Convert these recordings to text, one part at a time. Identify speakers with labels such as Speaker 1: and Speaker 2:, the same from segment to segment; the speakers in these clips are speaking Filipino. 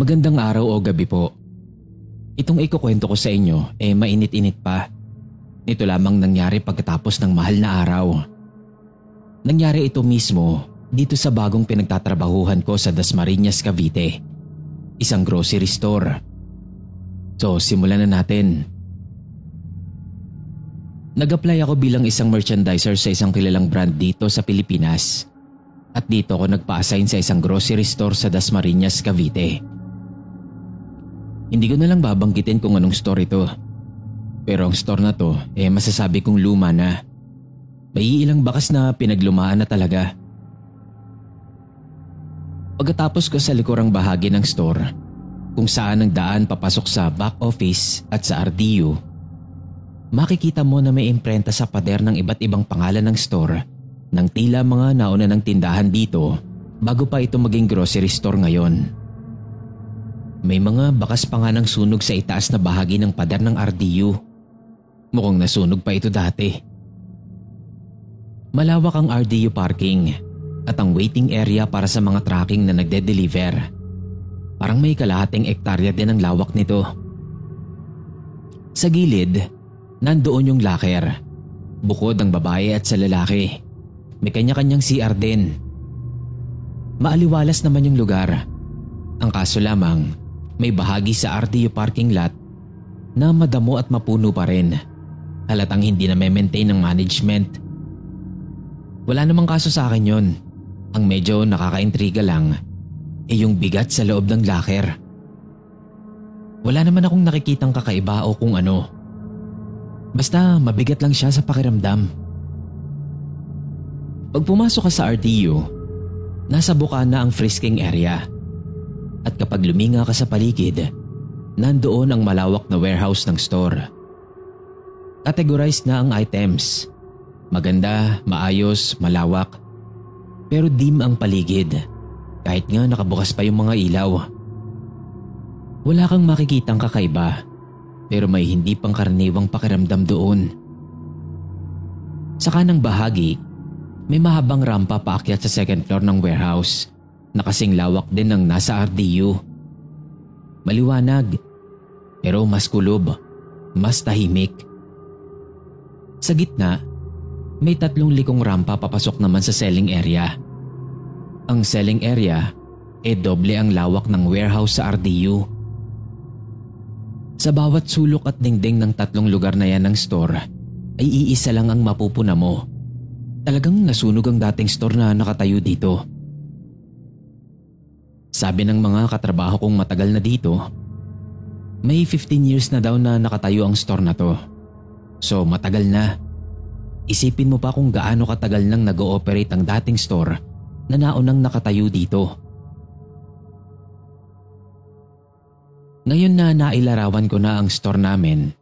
Speaker 1: Magandang araw o gabi po. Itong ikukwento ko sa inyo eh mainit-init pa. Ito lamang nangyari pagkatapos ng mahal na araw. Nangyari ito mismo dito sa bagong pinagtatrabahuhan ko sa Dasmariñas, Cavite. Isang grocery store. So simulan na natin. Nag-apply ako bilang isang merchandiser sa isang kilalang brand dito sa Pilipinas. At dito ako nagpa-assign sa isang grocery store sa Dasmariñas, Cavite. Hindi ko na lang babanggitin kung anong store ito. Pero ang store na to, eh masasabi kong luma na. May ilang bakas na pinaglumaan na talaga. Pagkatapos ko sa likurang bahagi ng store, kung saan ang daan papasok sa back office at sa RDU, makikita mo na may imprenta sa pader ng iba't ibang pangalan ng store ng tila mga nauna ng tindahan dito bago pa ito maging grocery store ngayon. May mga bakas pa nga ng sunog sa itaas na bahagi ng pader ng RDU. Mukhang nasunog pa ito dati. Malawak ang RDU parking at ang waiting area para sa mga tracking na nagde-deliver. Parang may kalahating ektarya din ang lawak nito. Sa gilid, nandoon yung locker. Bukod ang babae at sa lalaki. May kanya-kanyang CR din. Maaliwalas naman yung lugar. Ang kaso lamang, may bahagi sa RDU parking lot na madamo at mapuno pa rin. Halatang hindi na maintain ng management. Wala namang kaso sa akin yon. Ang medyo nakakaintriga lang ay yung bigat sa loob ng locker. Wala naman akong nakikitang kakaiba o kung ano. Basta mabigat lang siya sa pakiramdam. Pag pumasok ka sa RDU, nasa buka na ang frisking area. At kapag luminga ka sa paligid, nandoon ang malawak na warehouse ng store. Categorized na ang items. Maganda, maayos, malawak. Pero dim ang paligid kahit nga nakabukas pa yung mga ilaw. Wala kang makikitang kakaiba pero may hindi pang karaniwang pakiramdam doon. Sa kanang bahagi, may mahabang rampa paakyat sa second floor ng warehouse na kasing lawak din ng nasa RDU. Maliwanag, pero mas kulob, mas tahimik. Sa gitna, may tatlong likong rampa papasok naman sa selling area. Ang selling area e doble ang lawak ng warehouse sa RDU. Sa bawat sulok at dingding ng tatlong lugar na yan ng store ay iisa lang ang mapupuna mo. Talagang nasunog ang dating store na nakatayo dito. Sabi ng mga katrabaho kong matagal na dito, may 15 years na daw na nakatayo ang store na to. So matagal na. Isipin mo pa kung gaano katagal nang nag-ooperate ang dating store na naunang nakatayo dito. Ngayon na nailarawan ko na ang store namin,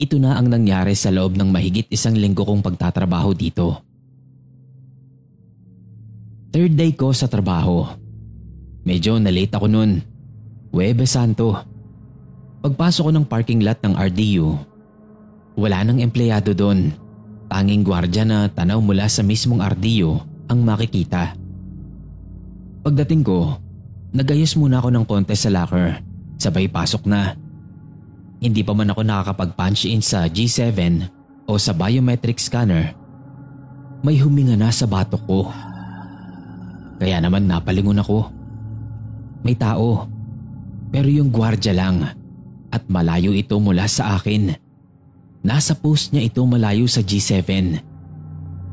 Speaker 1: ito na ang nangyari sa loob ng mahigit isang linggo kong pagtatrabaho dito. Third day ko sa trabaho Medyo na-late ako nun. Webe Santo. Pagpasok ko ng parking lot ng RDU, wala nang empleyado doon. Tanging gwardya na tanaw mula sa mismong RDU ang makikita. Pagdating ko, nagayos muna ako ng konti sa locker. Sabay pasok na. Hindi pa man ako nakakapag-punch in sa G7 o sa biometric scanner. May huminga na sa batok ko. Kaya naman napalingon ako. May tao. Pero yung gwardya lang at malayo ito mula sa akin. Nasa post niya ito malayo sa G7.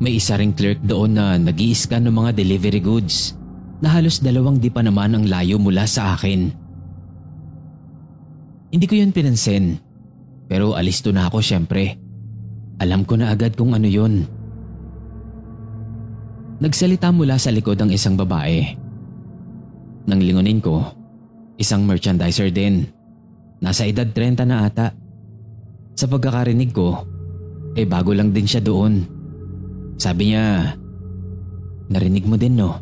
Speaker 1: May isa ring clerk doon na nag scan ng mga delivery goods na halos dalawang di pa naman ang layo mula sa akin. Hindi ko yun pinansin pero alisto na ako syempre. Alam ko na agad kung ano yun. Nagsalita mula sa likod ang isang babae nang lingunin ko, isang merchandiser din. Nasa edad 30 na ata. Sa pagkakarinig ko, eh bago lang din siya doon. Sabi niya, narinig mo din no?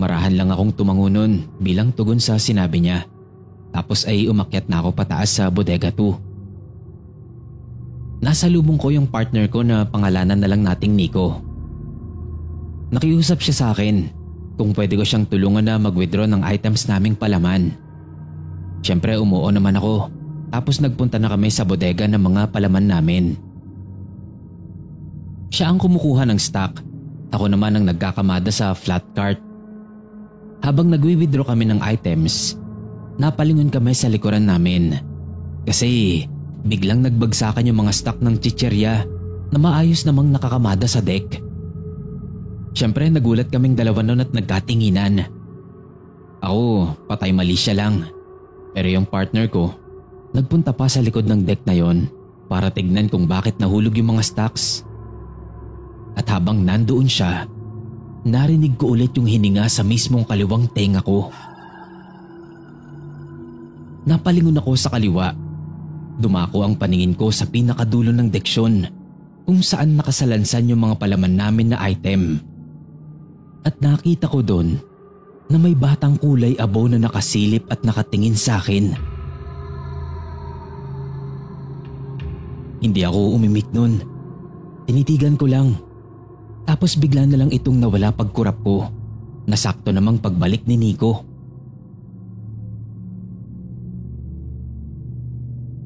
Speaker 1: Marahan lang akong tumango bilang tugon sa sinabi niya. Tapos ay umakyat na ako pataas sa bodega 2. Nasa lubong ko yung partner ko na pangalanan na lang nating Nico. Nakiusap siya sa akin kung pwede ko siyang tulungan na mag-withdraw ng items naming palaman. Siyempre umuo naman ako tapos nagpunta na kami sa bodega ng mga palaman namin. Siya ang kumukuha ng stock. Ako naman ang nagkakamada sa flat cart. Habang nagwi-withdraw kami ng items, napalingon kami sa likuran namin. Kasi biglang nagbagsakan yung mga stock ng chicherya na maayos namang nakakamada sa deck. Siyempre nagulat kaming dalawa noon at nagkatinginan. Ako, patay mali siya lang. Pero yung partner ko, nagpunta pa sa likod ng deck na yon para tignan kung bakit nahulog yung mga stocks. At habang nandoon siya, narinig ko ulit yung hininga sa mismong kaliwang tenga ko. Napalingon ako sa kaliwa. Dumako ang paningin ko sa pinakadulo ng deksyon kung saan nakasalansan yung mga palaman namin na item. At nakita ko doon na may batang kulay abo na nakasilip at nakatingin sa akin. Hindi ako umimik nun. Tinitigan ko lang. Tapos bigla na lang itong nawala pagkurap ko. Nasakto namang pagbalik ni Nico.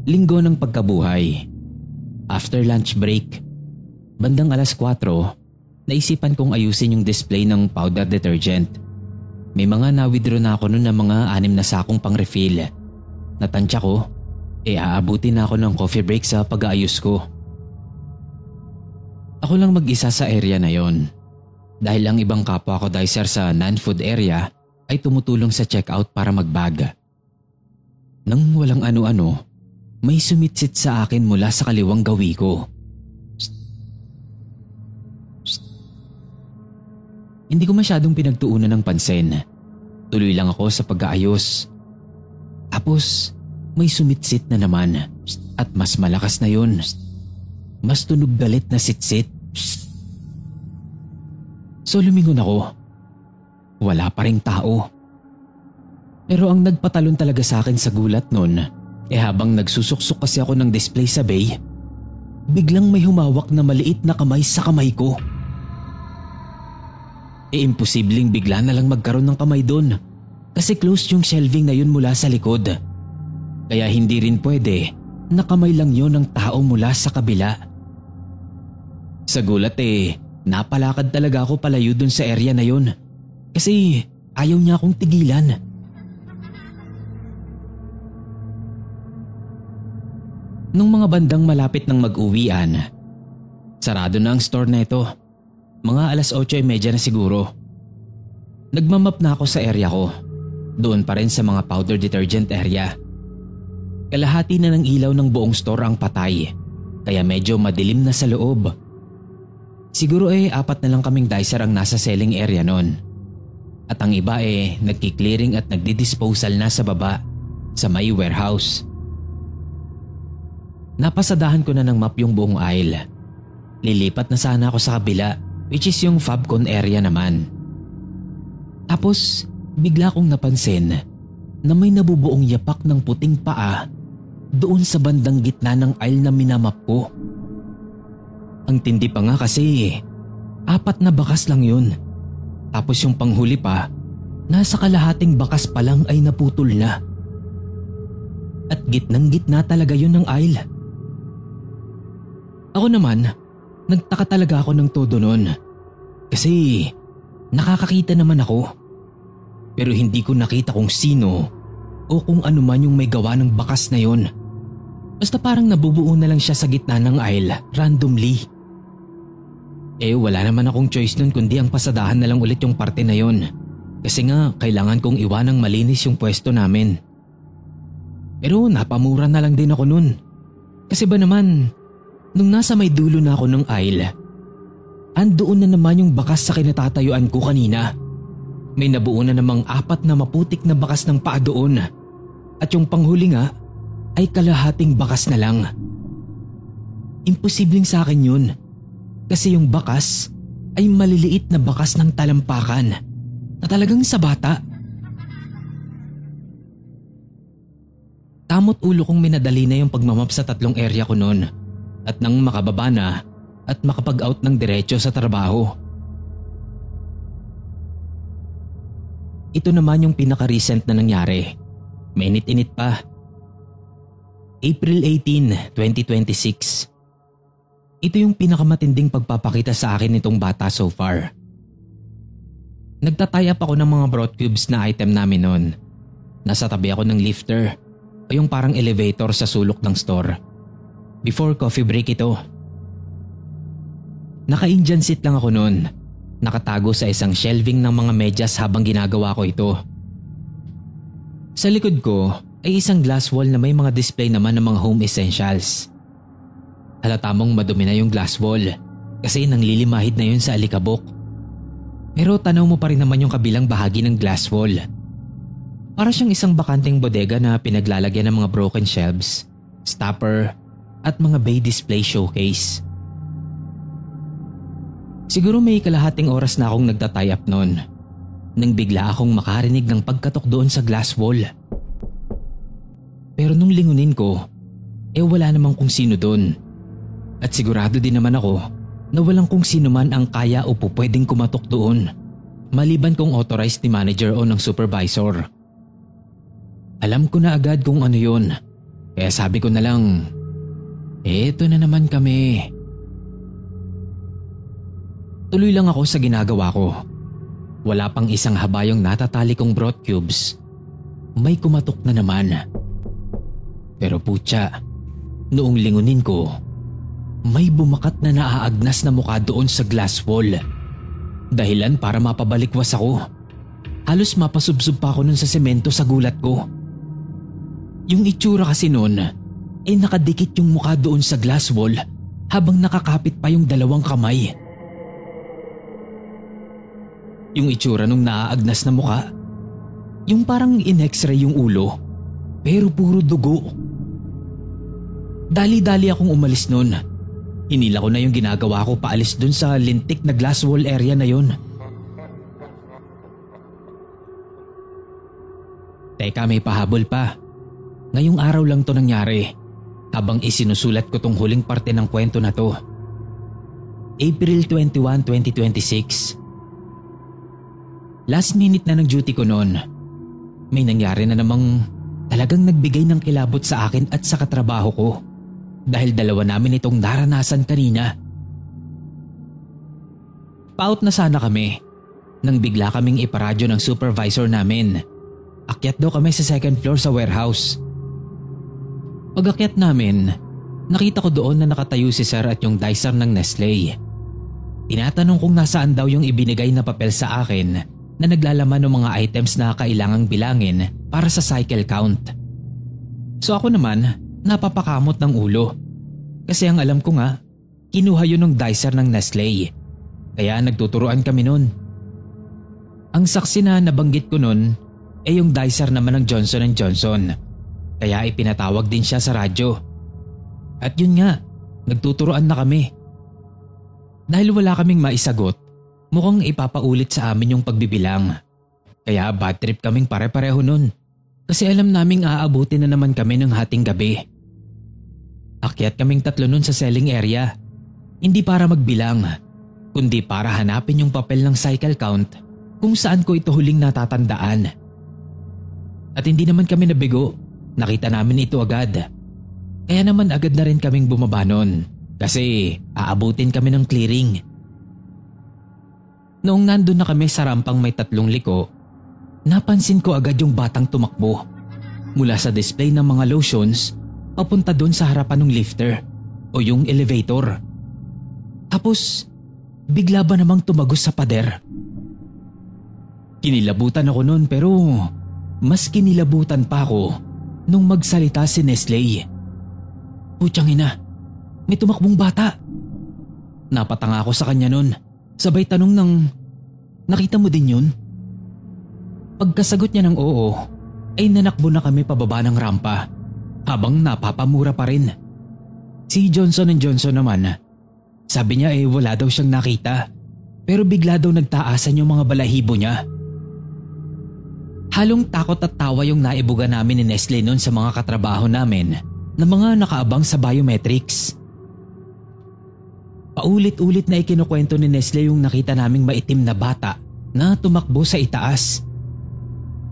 Speaker 1: Linggo ng pagkabuhay. After lunch break, bandang alas 4, naisipan kong ayusin yung display ng powder detergent. May mga na-withdraw na ako noon ng mga anim na sakong pang refill. Natansya ko, e aabutin na ako ng coffee break sa pag-aayos ko. Ako lang mag-isa sa area na yon. Dahil ang ibang kapwa ko dicer sa non-food area ay tumutulong sa checkout para magbag. Nang walang ano-ano, may sumitsit sa akin mula sa kaliwang gawi ko. Hindi ko masyadong pinagtuunan ng pansin. Tuloy lang ako sa pag-aayos. Tapos may sumitsit na naman at mas malakas na yun. Mas tunog galit na sitsit. So lumingon ako. Wala pa ring tao. Pero ang nagpatalon talaga sa akin sa gulat nun eh habang nagsusuksok kasi ako ng display sa bay, biglang may humawak na maliit na kamay sa kamay ko. E imposibleng bigla na lang magkaroon ng kamay doon kasi close yung shelving na yun mula sa likod. Kaya hindi rin pwede na kamay lang yon ng tao mula sa kabila. Sa gulat eh, napalakad talaga ako palayo dun sa area na yun kasi ayaw niya akong tigilan. Nung mga bandang malapit ng mag-uwian, sarado na ang store na ito. Mga alas 8.30 na siguro. Nagmamap na ako sa area ko. Doon pa rin sa mga powder detergent area. Kalahati na ng ilaw ng buong store ang patay. Kaya medyo madilim na sa loob. Siguro eh apat na lang kaming dicer ang nasa selling area noon. At ang iba eh nagki-clearing at nagdi-disposal na sa baba sa may warehouse. Napasadahan ko na ng map yung buong aisle. Lilipat na sana ako sa kabila which is yung Fabcon area naman. Tapos bigla kong napansin na may nabubuong yapak ng puting paa doon sa bandang gitna ng aisle na minamap ko. Ang tindi pa nga kasi apat na bakas lang yun. Tapos yung panghuli pa, nasa kalahating bakas pa lang ay naputol na. At gitnang gitna talaga yun ng aisle. Ako naman, nagtaka talaga ako ng todo noon. Kasi nakakakita naman ako. Pero hindi ko nakita kung sino o kung ano man yung may gawa ng bakas na yon. Basta parang nabubuo na lang siya sa gitna ng aisle randomly. Eh wala naman akong choice nun kundi ang pasadahan na lang ulit yung parte na yon. Kasi nga kailangan kong iwanang malinis yung pwesto namin. Pero napamura na lang din ako nun. Kasi ba naman, Nung nasa may dulo na ako ng aisle, andoon na naman yung bakas sa kinatatayuan ko kanina. May nabuo na namang apat na maputik na bakas ng paa doon. At yung panghuli nga ay kalahating bakas na lang. Imposibleng sa akin yun. Kasi yung bakas ay maliliit na bakas ng talampakan na talagang sa bata. Tamot ulo kong minadali na yung pagmamap sa tatlong area ko noon at nang makababa na at makapag-out ng diretso sa trabaho. Ito naman yung pinaka-recent na nangyari. Mainit-init pa. April 18, 2026. Ito yung pinakamatinding pagpapakita sa akin nitong bata so far. Nagtatay up ako ng mga broth cubes na item namin noon. Nasa tabi ako ng lifter o yung parang elevator sa sulok ng store. Before coffee break ito. Naka-Indian seat lang ako noon. Nakatago sa isang shelving ng mga medyas habang ginagawa ko ito. Sa likod ko ay isang glass wall na may mga display naman ng mga home essentials. Halata mong madumi na yung glass wall kasi nanglilimahid na yun sa alikabok. Pero tanaw mo pa rin naman yung kabilang bahagi ng glass wall. Para siyang isang bakanting bodega na pinaglalagyan ng mga broken shelves, stopper, at mga bay display showcase. Siguro may kalahating oras na akong nagta-tie up noon nang bigla akong makarinig ng pagkatok doon sa glass wall. Pero nung lingunin ko, eh wala namang kung sino doon. At sigurado din naman ako na walang kung sino man ang kaya o po kumatok doon. Maliban kung authorized ni manager o ng supervisor. Alam ko na agad kung ano yun. Kaya sabi ko na lang, eto na naman kami. Tuloy lang ako sa ginagawa ko. Wala pang isang habayong natatali kong broth cubes. May kumatok na naman. Pero putya, noong lingunin ko, may bumakat na naaagnas na mukha doon sa glass wall. Dahilan para mapabalikwas ako. Halos mapasubsob pa ako nun sa semento sa gulat ko. Yung itsura kasi noon, eh nakadikit yung mukha doon sa glass wall habang nakakapit pa yung dalawang kamay. Yung itsura nung naaagnas na mukha. Yung parang in-x-ray yung ulo. Pero puro dugo. Dali-dali akong umalis noon. Hinila ko na yung ginagawa ko paalis dun sa lintik na glass wall area na yun. Teka may pahabol pa. Ngayong araw lang to nangyari habang isinusulat ko tong huling parte ng kwento na to. April 21, 2026 Last minute na ng duty ko noon. May nangyari na namang talagang nagbigay ng kilabot sa akin at sa katrabaho ko. Dahil dalawa namin itong naranasan kanina. Paut na sana kami nang bigla kaming iparadyo ng supervisor namin. Akyat daw kami sa second floor sa warehouse. Pag akyat namin, nakita ko doon na nakatayo si Sir at yung dicer ng Nestle. Tinatanong kung nasaan daw yung ibinigay na papel sa akin na naglalaman ng mga items na kailangang bilangin para sa cycle count. So ako naman, napapakamot ng ulo. Kasi ang alam ko nga, kinuha yun ng dicer ng Nestle. Kaya nagtuturuan kami nun. Ang saksi na nabanggit ko nun ay yung dicer naman ng Johnson Johnson. Kaya ipinatawag din siya sa radyo. At yun nga, nagtuturuan na kami. Dahil wala kaming maisagot, Mukhang ipapaulit sa amin yung pagbibilang. Kaya bad trip kaming pare-pareho nun. Kasi alam naming aabutin na naman kami ng hating gabi. Akyat kaming tatlo nun sa selling area. Hindi para magbilang, kundi para hanapin yung papel ng cycle count kung saan ko ito huling natatandaan. At hindi naman kami nabigo. Nakita namin ito agad. Kaya naman agad na rin kaming bumaba nun kasi aabutin kami ng clearing. Noong nandun na kami sa rampang may tatlong liko, napansin ko agad yung batang tumakbo. Mula sa display ng mga lotions, papunta doon sa harapan ng lifter o yung elevator. Tapos, bigla ba namang tumagos sa pader? Kinilabutan ako noon pero mas kinilabutan pa ako nung magsalita si Nestle. Putyang ina, may tumakbong bata. Napatanga ako sa kanya noon. Sabay tanong ng, nakita mo din yun? Pagkasagot niya ng oo, ay nanakbo na kami pababa ng rampa habang napapamura pa rin. Si Johnson Johnson naman, sabi niya eh wala daw siyang nakita pero bigla daw nagtaasan yung mga balahibo niya. Halong takot at tawa yung naibuga namin ni Nestle noon sa mga katrabaho namin na mga nakaabang sa biometrics. Paulit-ulit na ikinukwento ni Nestle yung nakita naming maitim na bata na tumakbo sa itaas.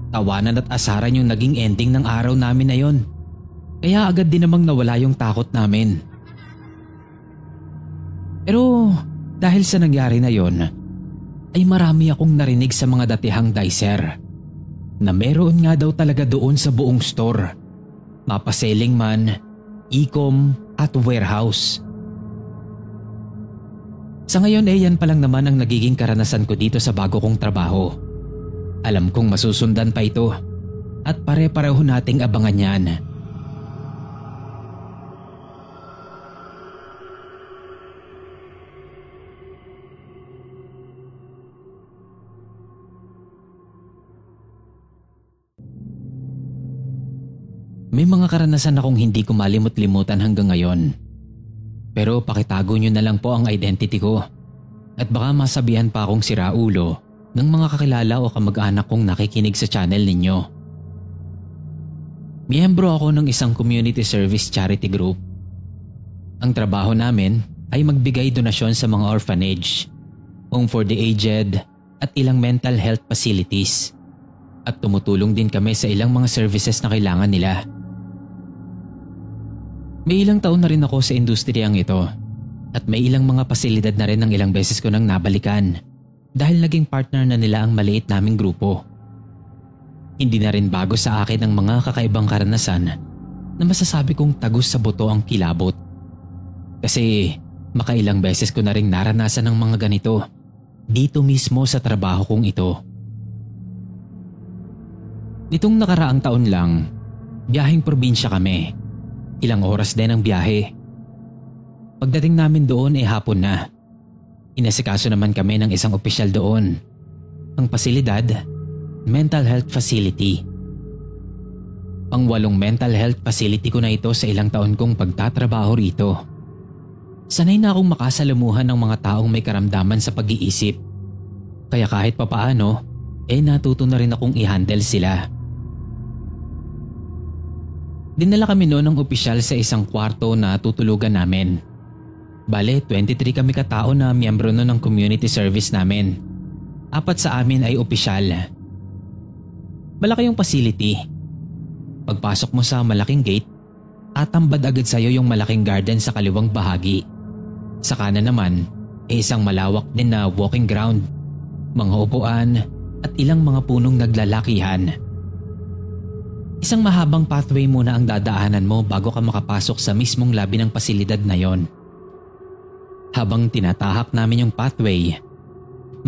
Speaker 1: Tawanan at asaran yung naging ending ng araw namin na yon. Kaya agad din namang nawala yung takot namin. Pero dahil sa nangyari na yon, ay marami akong narinig sa mga datihang dicer na meron nga daw talaga doon sa buong store. Mapaselling man, e-com at warehouse. Sa ngayon ay eh, yan pa lang naman ang nagiging karanasan ko dito sa bago kong trabaho. Alam kong masusundan pa ito at pare-pareho nating abangan yan. May mga karanasan akong hindi ko malimot-limutan hanggang ngayon. Pero pakitago nyo na lang po ang identity ko. At baka masabihan pa akong si Raulo ng mga kakilala o kamag-anak kong nakikinig sa channel ninyo. Miyembro ako ng isang community service charity group. Ang trabaho namin ay magbigay donasyon sa mga orphanage, home for the aged at ilang mental health facilities. At tumutulong din kami sa ilang mga services na kailangan nila. May ilang taon na rin ako sa industriyang ito at may ilang mga pasilidad na rin ng ilang beses ko nang nabalikan dahil naging partner na nila ang maliit naming grupo. Hindi na rin bago sa akin ang mga kakaibang karanasan na masasabi kong tagus sa buto ang kilabot. Kasi makailang beses ko na rin naranasan ng mga ganito dito mismo sa trabaho kong ito. Nitong nakaraang taon lang, biyahing probinsya kami Ilang oras din ang biyahe. Pagdating namin doon ay eh hapon na. Inasikaso naman kami ng isang opisyal doon. Ang pasilidad, mental health facility. Ang walong mental health facility ko na ito sa ilang taon kong pagtatrabaho rito. Sanay na akong makasalamuhan ng mga taong may karamdaman sa pag-iisip. Kaya kahit papaano, eh natuto na rin akong i-handle sila. Dinala kami noon ng opisyal sa isang kwarto na tutulugan namin. Bale, 23 kami katao na miyembro noon ng community service namin. Apat sa amin ay opisyal. Malaki yung facility. Pagpasok mo sa malaking gate, atambad agad sa'yo yung malaking garden sa kaliwang bahagi. Sa kanan naman, ay isang malawak din na walking ground, mga upuan at ilang mga punong naglalakihan. Isang mahabang pathway muna ang dadaanan mo bago ka makapasok sa mismong labi ng pasilidad na yon. Habang tinatahak namin yung pathway,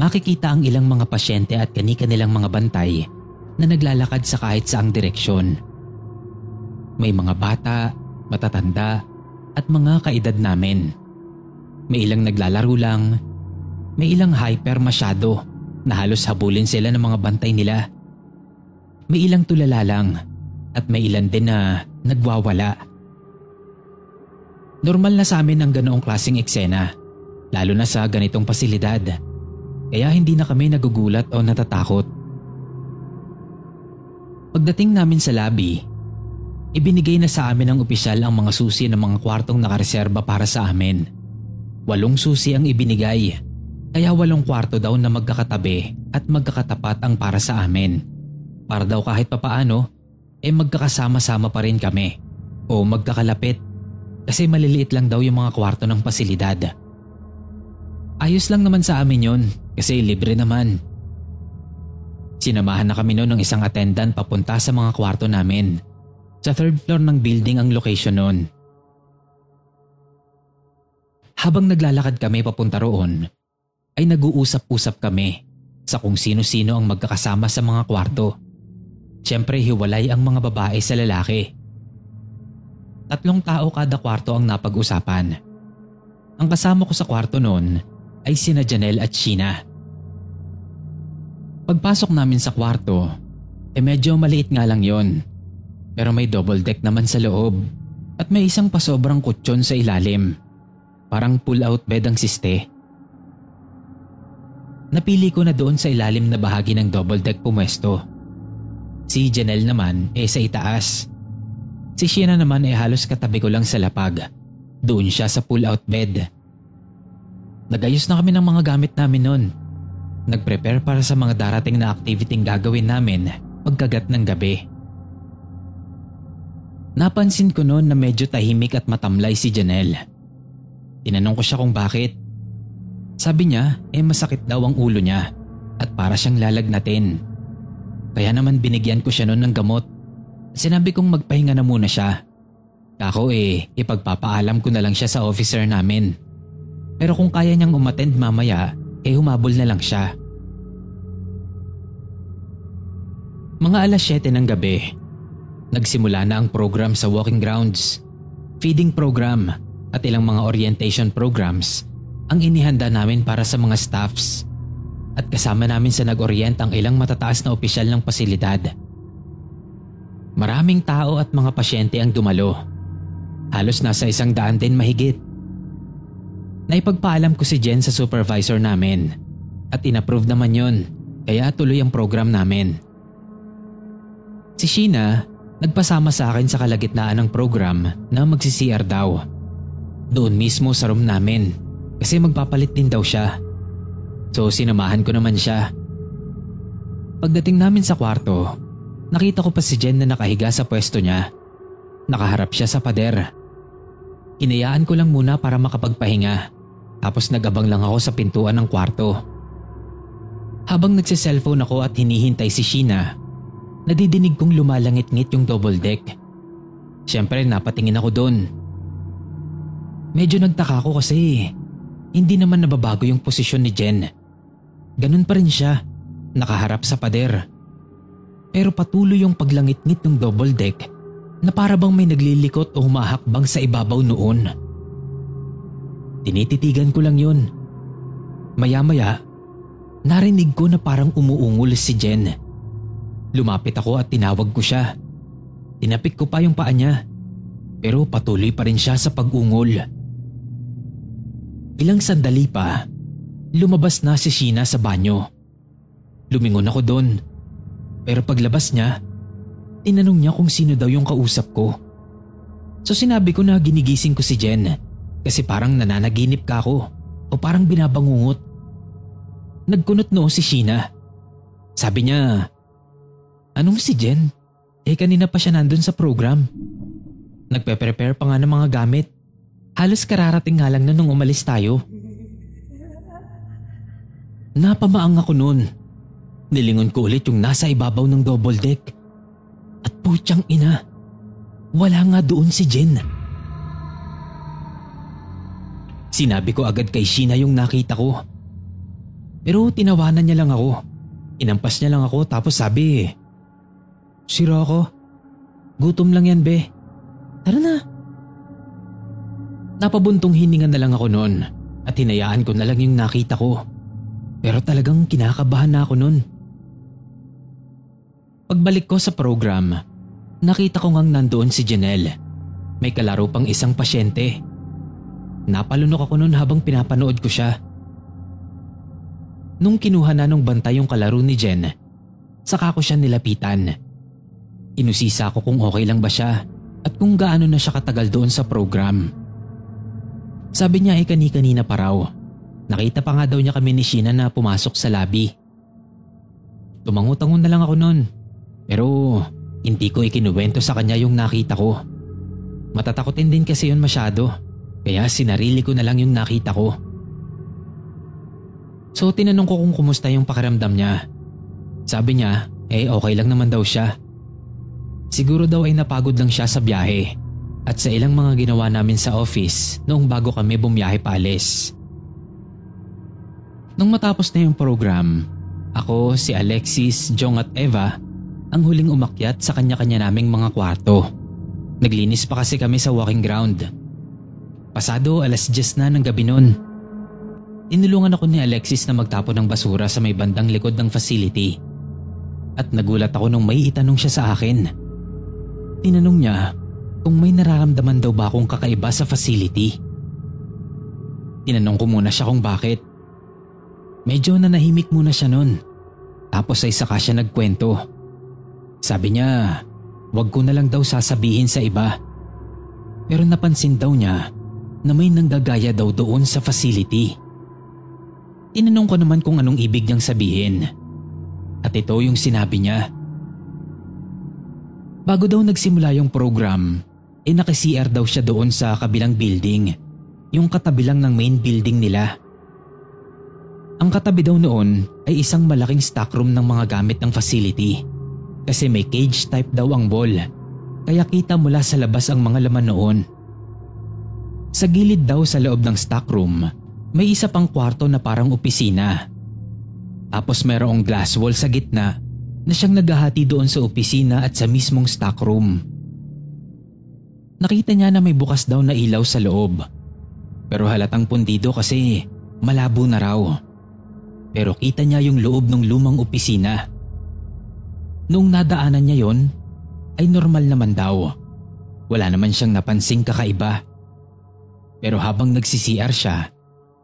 Speaker 1: makikita ang ilang mga pasyente at kanika nilang mga bantay na naglalakad sa kahit saang direksyon. May mga bata, matatanda at mga kaedad namin. May ilang naglalaro lang, may ilang hyper masyado na halos habulin sila ng mga bantay nila. May ilang tulala lang at may ilan din na nagwawala. Normal na sa amin ang ganoong klaseng eksena, lalo na sa ganitong pasilidad. Kaya hindi na kami nagugulat o natatakot. Pagdating namin sa lobby, ibinigay na sa amin ng opisyal ang mga susi ng mga kwartong nakareserba para sa amin. Walong susi ang ibinigay, kaya walong kwarto daw na magkakatabi at magkakatapat ang para sa amin. Para daw kahit papaano eh magkakasama-sama pa rin kami o magkakalapit kasi maliliit lang daw yung mga kwarto ng pasilidad. Ayos lang naman sa amin yon kasi libre naman. Sinamahan na kami noon ng isang attendant papunta sa mga kwarto namin. Sa third floor ng building ang location noon. Habang naglalakad kami papunta roon, ay nag-uusap-usap kami sa kung sino-sino ang magkakasama sa mga kwarto. Siyempre hiwalay ang mga babae sa lalaki. Tatlong tao kada kwarto ang napag-usapan. Ang kasama ko sa kwarto noon ay sina Janelle at Sheena. Pagpasok namin sa kwarto, eh medyo maliit nga lang yon. Pero may double deck naman sa loob at may isang pasobrang kutsyon sa ilalim. Parang pull-out bed ang siste. Napili ko na doon sa ilalim na bahagi ng double deck pumwesto. Si Janelle naman eh sa itaas. Si Sheena naman eh halos katabi ko lang sa lapag. Doon siya sa pull-out bed. Nagayos na kami ng mga gamit namin noon. Nag-prepare para sa mga darating na activity gagawin namin
Speaker 2: pagkagat ng gabi. Napansin ko noon na medyo tahimik at matamlay si Janelle. Tinanong ko siya kung bakit. Sabi niya eh masakit daw ang ulo niya at para siyang lalagnatin. Kaya naman binigyan ko siya noon ng gamot. Sinabi kong magpahinga na muna siya. Ako eh, ipagpapaalam ko na lang siya sa officer namin. Pero kung kaya niyang umattend mamaya, eh humabol na lang siya. Mga alas 7 ng gabi, nagsimula na ang program sa walking grounds. Feeding program at ilang mga orientation programs ang inihanda namin para sa mga staffs at kasama namin sa nag-orient ang ilang matataas na opisyal ng pasilidad. Maraming tao at mga pasyente ang dumalo. Halos nasa isang daan din mahigit. Naipagpaalam ko si Jen sa supervisor namin at inapprove naman yon kaya tuloy ang program namin. Si Sheena nagpasama sa akin sa kalagitnaan ng program na magsi-CR daw. Doon mismo sa room namin kasi magpapalit din daw siya So sinamahan ko naman siya. Pagdating namin sa kwarto, nakita ko pa si Jen na nakahiga sa pwesto niya. Nakaharap siya sa pader. Inayaan ko lang muna para makapagpahinga tapos nagabang lang ako sa pintuan ng kwarto. Habang nagsiselfone ako at hinihintay si Sheena, nadidinig kong lumalangit-ngit yung double deck. Siyempre napatingin ako doon. Medyo nagtaka ko kasi hindi naman nababago yung posisyon ni Jen. Ganun pa rin siya, nakaharap sa pader. Pero patuloy yung paglangit-ngit ng double deck na para bang may naglilikot o humahakbang sa ibabaw noon. Tinititigan ko lang yun. Maya-maya, narinig ko na parang umuungol si Jen. Lumapit ako at tinawag ko siya. Tinapik ko pa yung paa niya. Pero patuloy pa rin siya sa pag-ungol. Ilang sandali pa, Lumabas na si Sheena sa banyo. Lumingon ako doon. Pero paglabas niya, tinanong niya kung sino daw yung kausap ko. So sinabi ko na ginigising ko si Jen kasi parang nananaginip ka ako o parang binabangungot. Nagkunot noo si Sheena. Sabi niya, Anong si Jen? Eh kanina pa siya nandun sa program. Nagpe-prepare pa nga ng mga gamit. Halos kararating nga lang na nung umalis tayo. Napamaang ako noon. Nilingon ko ulit yung nasa ibabaw ng double deck. At putyang ina, wala nga doon si Jen. Sinabi ko agad kay Sheena yung nakita ko. Pero tinawanan niya lang ako. Inampas niya lang ako tapos sabi, Sira ako. Gutom lang yan be. Tara na. Napabuntong hininga na lang ako noon at hinayaan ko na lang yung nakita ko. Pero talagang kinakabahan na ako nun. Pagbalik ko sa program, nakita ko ngang nandoon si Janelle. May kalaro pang isang pasyente. Napalunok ako nun habang pinapanood ko siya. Nung kinuha na nung bantay yung kalaro ni Jen, saka ko siya nilapitan. Inusisa ko kung okay lang ba siya at kung gaano na siya katagal doon sa program. Sabi niya ay kani-kanina pa raw Nakita pa nga daw niya kami ni Sheena na pumasok sa lobby. Tumangutangon na lang ako noon. Pero hindi ko ikinuwento sa kanya yung nakita ko. Matatakotin din kasi yun masyado. Kaya sinarili ko na lang yung nakita ko. So tinanong ko kung kumusta yung pakiramdam niya. Sabi niya, eh okay lang naman daw siya. Siguro daw ay napagod lang siya sa biyahe at sa ilang mga ginawa namin sa office noong bago kami bumiyahe pa alis. Nung matapos na yung program, ako, si Alexis, Jong at Eva ang huling umakyat sa kanya-kanya naming mga kwarto. Naglinis pa kasi kami sa walking ground. Pasado alas 10 na ng gabi noon. Tinulungan ako ni Alexis na magtapon ng basura sa may bandang likod ng facility. At nagulat ako nung may itanong siya sa akin. Tinanong niya kung may nararamdaman daw ba akong kakaiba sa facility. Tinanong ko muna siya kung bakit Medyo nanahimik muna siya noon. Tapos ay saka siya nagkwento. Sabi niya, wag ko na lang daw sasabihin sa iba. Pero napansin daw niya na may nanggagaya daw doon sa facility. Tinanong ko naman kung anong ibig niyang sabihin. At ito yung sinabi niya. Bago daw nagsimula yung program, eh naka-CR daw siya doon sa kabilang building, yung katabi lang ng main building nila. Ang katabi daw noon ay isang malaking stockroom ng mga gamit ng facility kasi may cage type daw ang wall kaya kita mula sa labas ang mga laman noon. Sa gilid daw sa loob ng stockroom, may isa pang kwarto na parang opisina. Tapos mayroong glass wall sa gitna na siyang naghahati doon sa opisina at sa mismong stockroom. Nakita niya na may bukas daw na ilaw sa loob. Pero halatang pundido kasi malabo na raw pero kita niya yung loob ng lumang opisina. Noong nadaanan niya yon, ay normal naman daw. Wala naman siyang napansing kakaiba. Pero habang nagsi-CR siya,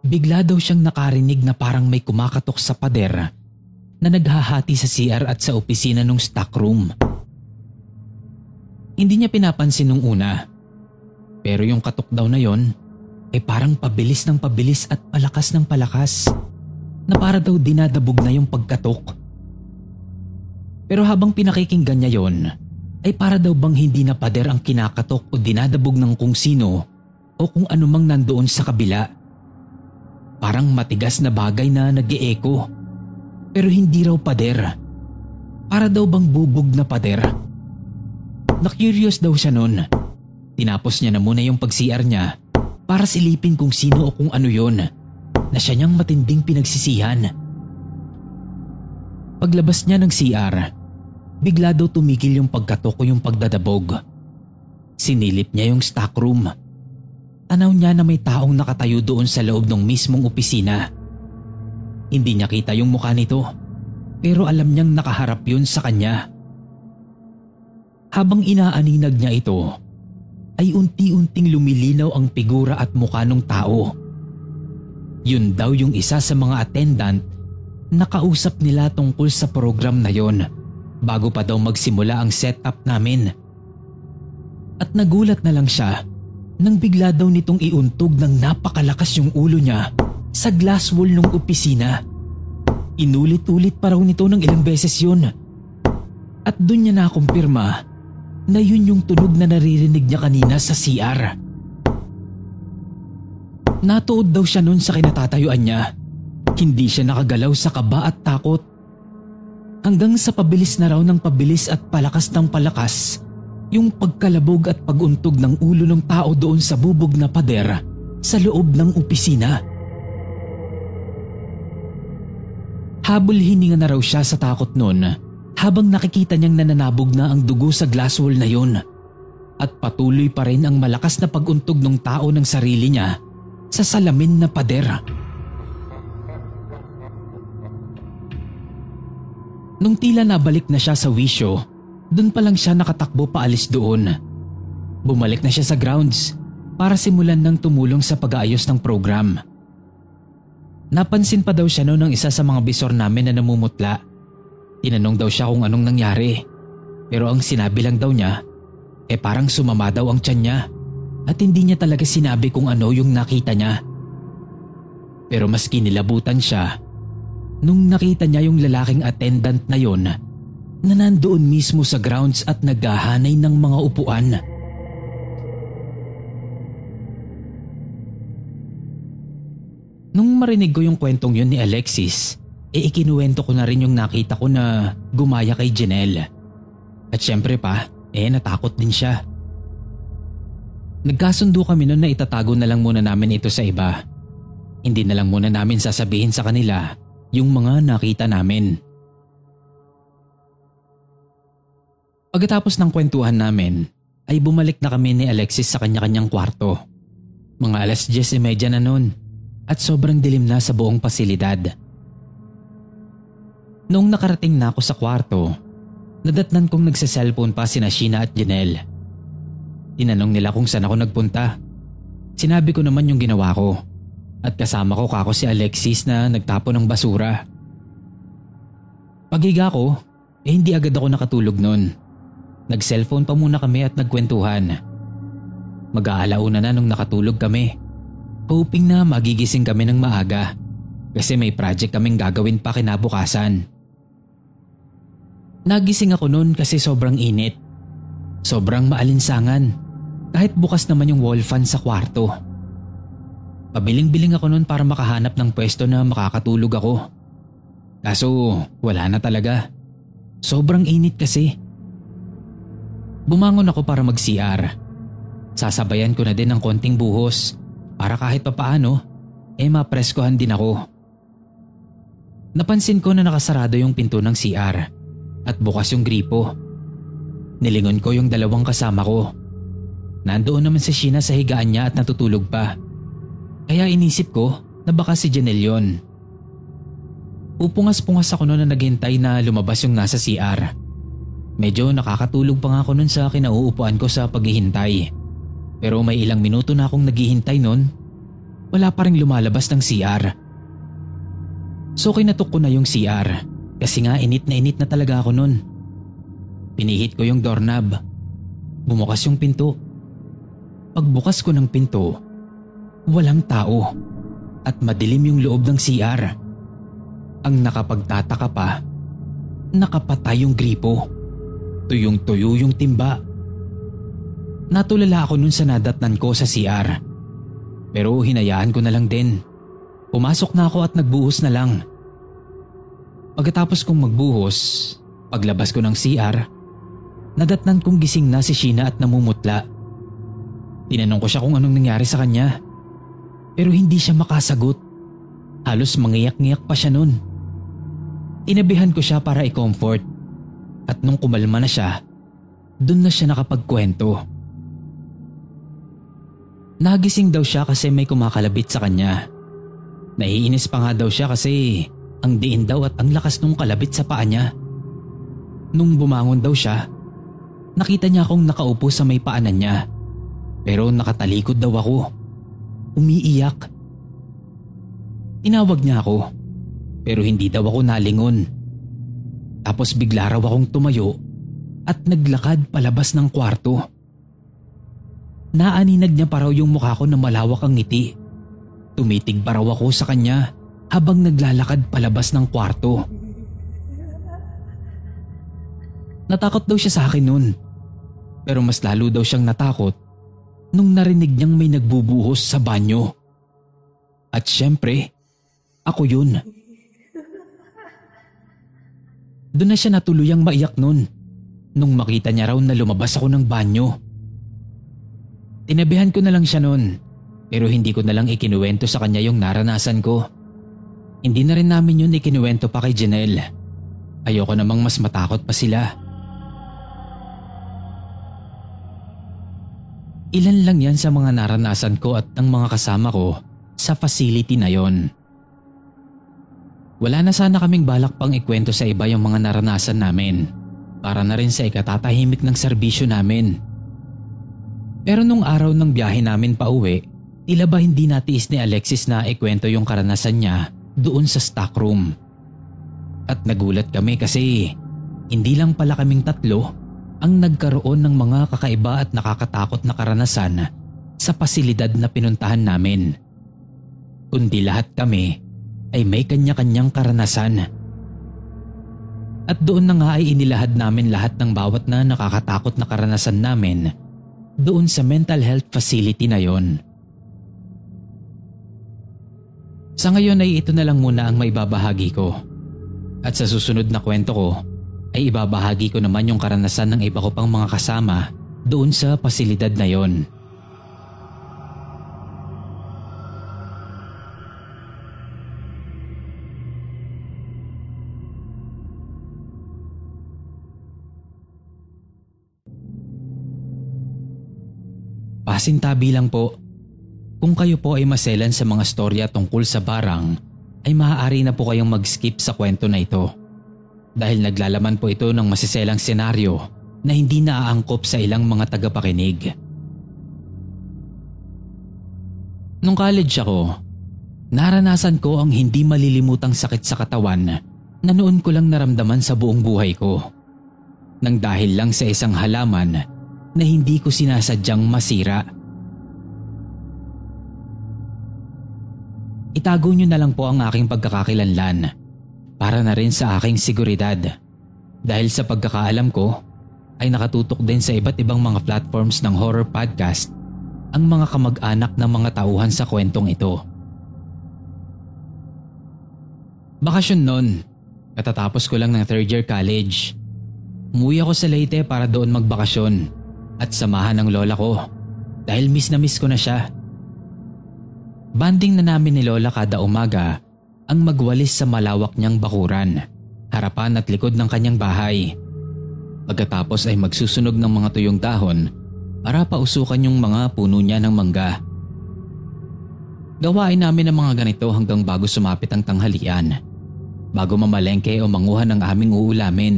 Speaker 2: bigla daw siyang nakarinig na parang may kumakatok sa pader na naghahati sa CR at sa opisina ng stockroom. Hindi niya pinapansin nung una. Pero yung katok daw na yon ay parang pabilis ng pabilis at palakas ng palakas na para daw dinadabog na yung pagkatok. Pero habang pinakikinggan niya yon, ay para daw bang hindi na pader ang kinakatok o dinadabog ng kung sino o kung anumang nandoon sa kabila. Parang matigas na bagay na nag echo Pero hindi raw pader. Para daw bang bubog na pader. Na-curious daw siya noon. Tinapos niya na muna yung pag-CR niya para silipin kung sino o kung ano yon na siya niyang matinding pinagsisihan. Paglabas niya ng CR, bigla daw tumigil yung pagkatok yung pagdadabog. Sinilip niya yung stockroom. Tanaw niya na may taong nakatayo doon sa loob ng mismong opisina. Hindi niya kita yung mukha nito, pero alam niyang nakaharap yun sa kanya. Habang inaaninag niya ito, ay unti-unting lumilinaw ang figura at mukha ng tao. Yun daw yung isa sa mga attendant na kausap nila tungkol sa program na yon bago pa daw magsimula ang setup namin. At nagulat na lang siya nang bigla daw nitong iuntog ng napakalakas yung ulo niya sa glass wall ng opisina. Inulit-ulit pa raw nito ng ilang beses yun. At doon niya nakumpirma na yun yung tunog na naririnig niya kanina sa CR. Natuod daw siya noon sa kinatatayuan niya. Hindi siya nakagalaw sa kaba at takot. Hanggang sa pabilis na raw ng pabilis at palakas ng palakas, yung pagkalabog at paguntog ng ulo ng tao doon sa bubog na pader sa loob ng opisina. Habol hininga na raw siya sa takot noon habang nakikita niyang nananabog na ang dugo sa glass wall na yun. At patuloy pa rin ang malakas na paguntog ng tao ng sarili niya sa salamin na pader. Nung tila nabalik na siya sa wisyo, doon pa lang siya nakatakbo paalis doon. Bumalik na siya sa grounds para simulan ng tumulong sa pag-aayos ng program. Napansin pa daw siya noon ng isa sa mga bisor namin na namumutla. Tinanong daw siya kung anong nangyari. Pero ang sinabi lang daw niya, eh parang sumama daw ang tiyan niya at hindi niya talaga sinabi kung ano yung nakita niya. Pero maski nilabutan siya, nung nakita niya yung lalaking attendant na yon na nandoon mismo sa grounds at naghahanay ng mga upuan. Nung marinig ko yung kwentong yun ni Alexis, e ikinuwento ko na rin yung nakita ko na gumaya kay Janelle. At syempre pa, eh natakot din siya. Nagkasundo kami noon na itatago na lang muna namin ito sa iba. Hindi na lang muna namin sasabihin sa kanila yung mga nakita namin. Pagkatapos ng kwentuhan namin, ay bumalik na kami ni Alexis sa kanya-kanyang kwarto. Mga alas 10.30 na noon at sobrang dilim na sa buong pasilidad. Noong nakarating na ako sa kwarto, nadatnan kong nagsa-cellphone pa sina Sheena at Janelle. Tinanong nila kung saan ako nagpunta. Sinabi ko naman yung ginawa ko. At kasama ko kako si Alexis na nagtapo ng basura. Pagiga ko, eh hindi agad ako nakatulog noon. Nag-cellphone pa muna kami at nagkwentuhan. Mag-aalauna na nung nakatulog kami. Hoping na magigising kami ng maaga kasi may project kaming gagawin pa kinabukasan. Nagising ako noon kasi sobrang init Sobrang maalinsangan kahit bukas naman yung wall fan sa kwarto. Pabiling-biling ako noon para makahanap ng pwesto na makakatulog ako. Kaso wala na talaga. Sobrang init kasi. Bumangon ako para mag-CR. Sasabayan ko na din ng konting buhos para kahit papaano, eh mapreskohan din ako. Napansin ko na nakasarado yung pinto ng CR at bukas yung gripo. Nilingon ko yung dalawang kasama ko. Nandoon naman si Sheena sa higaan niya at natutulog pa. Kaya inisip ko na baka si Janelle yun. Upungas-pungas ako noon na naghintay na lumabas yung nasa CR. Medyo nakakatulog pa nga ako noon sa kinauupuan ko sa paghihintay. Pero may ilang minuto na akong naghihintay noon, wala pa rin lumalabas ng CR. So kinatok ko na yung CR kasi nga init na init na talaga ako noon. Pinihit ko yung doorknob. Bumukas yung pinto. Pagbukas ko ng pinto, walang tao at madilim yung loob ng CR. Ang nakapagtataka pa, nakapatay yung gripo. Tuyong tuyo yung timba Natulala ako nun sa nadatnan ko sa CR. Pero hinayaan ko na lang din. Pumasok na ako at nagbuhos na lang. Pagkatapos kong magbuhos, paglabas ko ng CR, nadatnan kong gising na si Sheena at namumutla. Tinanong ko siya kung anong nangyari sa kanya. Pero hindi siya makasagot. Halos mangiyak-ngiyak pa siya nun. Inabihan ko siya para i-comfort. At nung kumalma na siya, doon na siya nakapagkwento. Nagising daw siya kasi may kumakalabit sa kanya. Naiinis pa nga daw siya kasi ang diin daw at ang lakas nung kalabit sa paa niya. Nung bumangon daw siya, nakita niya akong nakaupo sa may paanan niya. Pero nakatalikod daw ako. Umiiyak. Tinawag niya ako pero hindi daw ako nalingon. Tapos bigla raw akong tumayo at naglakad palabas ng kwarto. Naaninag niya pa raw yung mukha ko na malawak ang ngiti. Tumitig pa raw ako sa kanya habang naglalakad palabas ng kwarto. Natakot daw siya sa akin noon. Pero mas lalo daw siyang natakot nung narinig niyang may nagbubuhos sa banyo. At syempre, ako yun. Doon na siya natuluyang maiyak noon nung makita niya raw na lumabas ako ng banyo. Tinabihan ko na lang siya noon pero hindi ko na lang ikinuwento sa kanya yung naranasan ko. Hindi na rin namin yun ikinuwento pa kay Janelle. Ayoko namang mas matakot pa sila. Ilan lang yan sa mga naranasan ko at ng mga kasama ko sa facility na yon. Wala na sana kaming balak pang ikwento sa iba yung mga naranasan namin para na rin sa ikatatahimik ng serbisyo namin. Pero nung araw ng biyahe namin pa uwi, tila ba hindi natiis ni Alexis na ikwento yung karanasan niya doon sa stock room. At nagulat kami kasi hindi lang pala kaming tatlo ang nagkaroon ng mga kakaiba at nakakatakot na karanasan sa pasilidad na pinuntahan namin. Kundi lahat kami ay may kanya-kanyang karanasan. At doon na nga ay inilahad namin lahat ng bawat na nakakatakot na karanasan namin doon sa mental health facility na yon. Sa ngayon ay ito na lang muna ang maibabahagi ko. At sa susunod na kwento ko ay ibabahagi ko naman yung karanasan ng iba ko pang mga kasama doon sa pasilidad na yon. Pasintabi lang po, kung kayo po ay maselan sa mga storya tungkol sa barang, ay maaari na po kayong mag-skip sa kwento na ito. Dahil naglalaman po ito ng masiselang senaryo na hindi naaangkop sa ilang mga tagapakinig. Nung college ako, naranasan ko ang hindi malilimutang sakit sa katawan na noon ko lang naramdaman sa buong buhay ko. Nang dahil lang sa isang halaman na hindi ko sinasadyang masira. Itago niyo na lang po ang aking pagkakakilanlan para na rin sa aking seguridad. Dahil sa pagkakaalam ko ay nakatutok din sa iba't ibang mga platforms ng horror podcast ang mga kamag-anak ng mga tauhan sa kwentong ito. Bakasyon noon, katatapos ko lang ng third year college. Umuwi ako sa Leyte para doon magbakasyon at samahan ng lola ko dahil miss na miss ko na siya. Banding na namin ni lola kada umaga ang magwalis sa malawak niyang bakuran, harapan at likod ng kanyang bahay. Pagkatapos ay magsusunog ng mga tuyong dahon para pausukan yung mga puno niya ng mangga. Gawain namin ang mga ganito hanggang bago sumapit ang tanghalian. Bago mamalengke o manguha ng aming uulamin.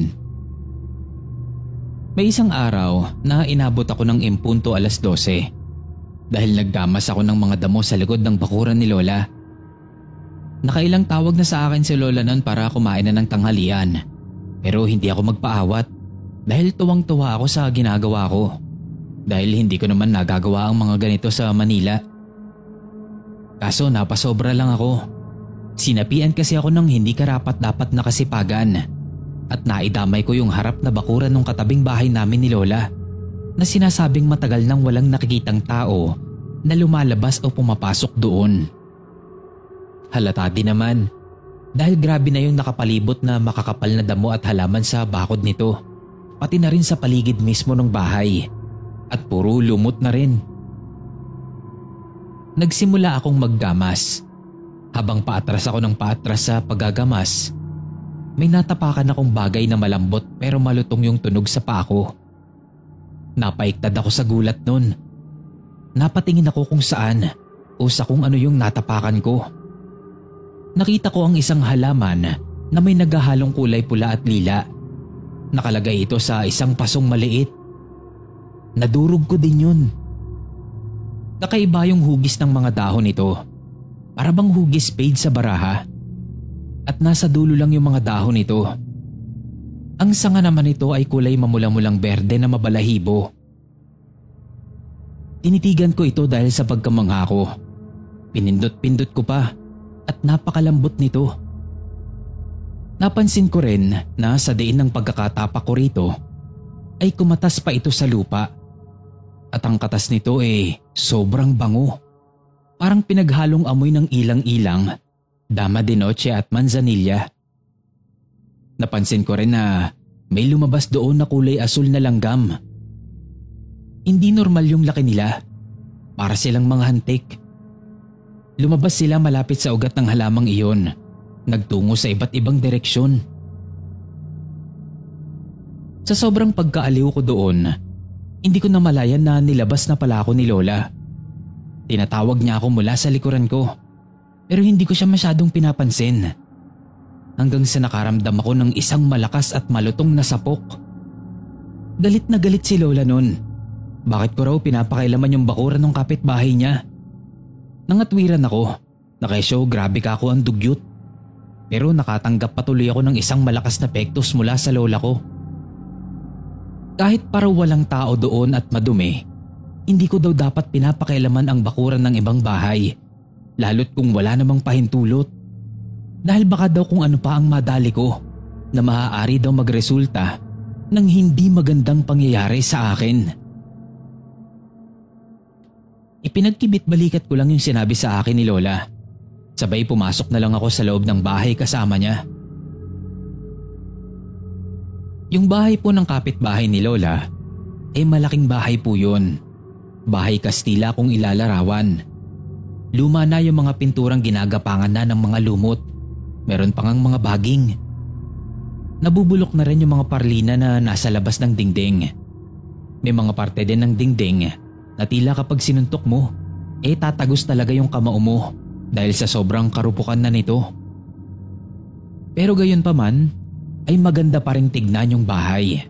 Speaker 2: May isang araw na inabot ako ng impunto alas 12 dahil naggamas ako ng mga damo sa likod ng bakuran ni Lola. Nakailang tawag na sa akin si Lola noon para kumain na ng tanghalian pero hindi ako magpaawat dahil tuwang-tuwa ako sa ginagawa ko dahil hindi ko naman nagagawa ang mga ganito sa Manila. Kaso napasobra lang ako. Sinapian kasi ako ng hindi karapat dapat na kasipagan at naidamay ko yung harap na bakuran ng katabing bahay namin ni Lola na sinasabing matagal nang walang nakikitang tao na lumalabas o pumapasok doon. Halata din naman dahil grabe na yung nakapalibot na makakapal na damo at halaman sa bakod nito pati na rin sa paligid mismo ng bahay at puro lumot na rin. Nagsimula akong maggamas. Habang paatras ako ng paatras sa paggagamas, may natapakan akong bagay na malambot pero malutong yung tunog sa paa ko. Napaiktad ako sa gulat nun. Napatingin ako kung saan o sa kung ano yung natapakan ko. Nakita ko ang isang halaman na may naghahalong kulay pula at lila. Nakalagay ito sa isang pasong maliit. Nadurog ko din yun. Nakaiba yung hugis ng mga dahon nito. Para bang hugis spade sa baraha. At nasa dulo lang yung mga dahon nito. Ang sanga naman nito ay kulay mamula-mulang berde na mabalahibo. Tinitigan ko ito dahil sa pagkamangha ko. Pinindot-pindot ko pa at napakalambot nito. Napansin ko rin na sa diin ng pagkakatapak ko rito ay kumatas pa ito sa lupa. At ang katas nito ay sobrang bango. Parang pinaghalong amoy ng ilang-ilang, dama de noche at manzanilla. Napansin ko rin na may lumabas doon na kulay asul na langgam. Hindi normal yung laki nila. Para silang mga hantik. Lumabas sila malapit sa ugat ng halamang iyon. Nagtungo sa iba't ibang direksyon. Sa sobrang pagkaaliw ko doon, hindi ko namalayan na nilabas na pala ako ni Lola. Tinatawag niya ako mula sa likuran ko. Pero hindi ko siya masyadong pinapansin. Hanggang sa nakaramdam ako ng isang malakas at malutong na sapok. Galit na galit si Lola noon. Bakit ko raw pinapakailaman yung bakuran ng kapitbahay niya? Nangatwiran ako. Nakesyo grabe ka ako ang dugyot. Pero nakatanggap patuloy ako ng isang malakas na pektos mula sa lola ko. Kahit para walang tao doon at madumi, hindi ko daw dapat pinapakailaman ang bakuran ng ibang bahay. Lalo't kung wala namang pahintulot. Dahil baka daw kung ano pa ang madali ko na maaari daw magresulta ng hindi magandang pangyayari sa akin. Ipinagkibit balikat ko lang yung sinabi sa akin ni Lola. Sabay pumasok na lang ako sa loob ng bahay kasama niya. Yung bahay po ng kapitbahay ni Lola, eh malaking bahay po yun. Bahay Kastila kung ilalarawan. Luma na yung mga pinturang ginagapangan na ng mga lumot. Meron pang ang mga baging. Nabubulok na rin yung mga parlina na nasa labas ng dingding. May mga parte din ng dingding na tila kapag sinuntok mo, eh tatagos talaga yung kamao mo dahil sa sobrang karupukan na nito. Pero gayon pa man, ay maganda pa rin tignan yung bahay.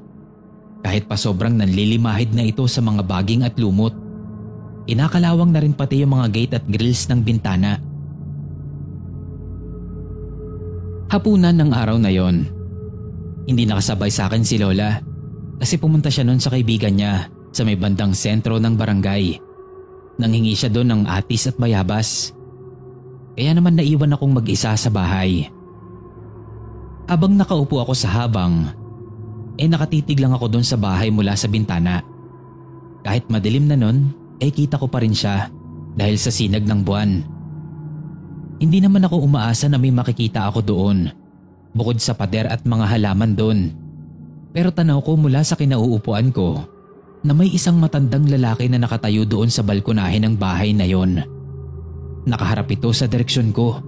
Speaker 2: Kahit pa sobrang nanlilimahid na ito sa mga baging at lumot, inakalawang na rin pati yung mga gate at grills ng bintana. Hapunan ng araw na yon. Hindi nakasabay sa akin si Lola kasi pumunta siya noon sa kaibigan niya sa may bandang sentro ng barangay. Nanghingi siya doon ng atis at bayabas. Kaya naman naiwan akong mag-isa sa bahay. Abang nakaupo ako sa habang, eh nakatitig lang ako doon sa bahay mula sa bintana. Kahit madilim na nun, eh kita ko pa rin siya dahil sa sinag ng buwan. Hindi naman ako umaasa na may makikita ako doon bukod sa pader at mga halaman doon. Pero tanaw ko mula sa kinauupuan ko na may isang matandang lalaki na nakatayo doon sa balkonahe ng bahay na yon. Nakaharap ito sa direksyon ko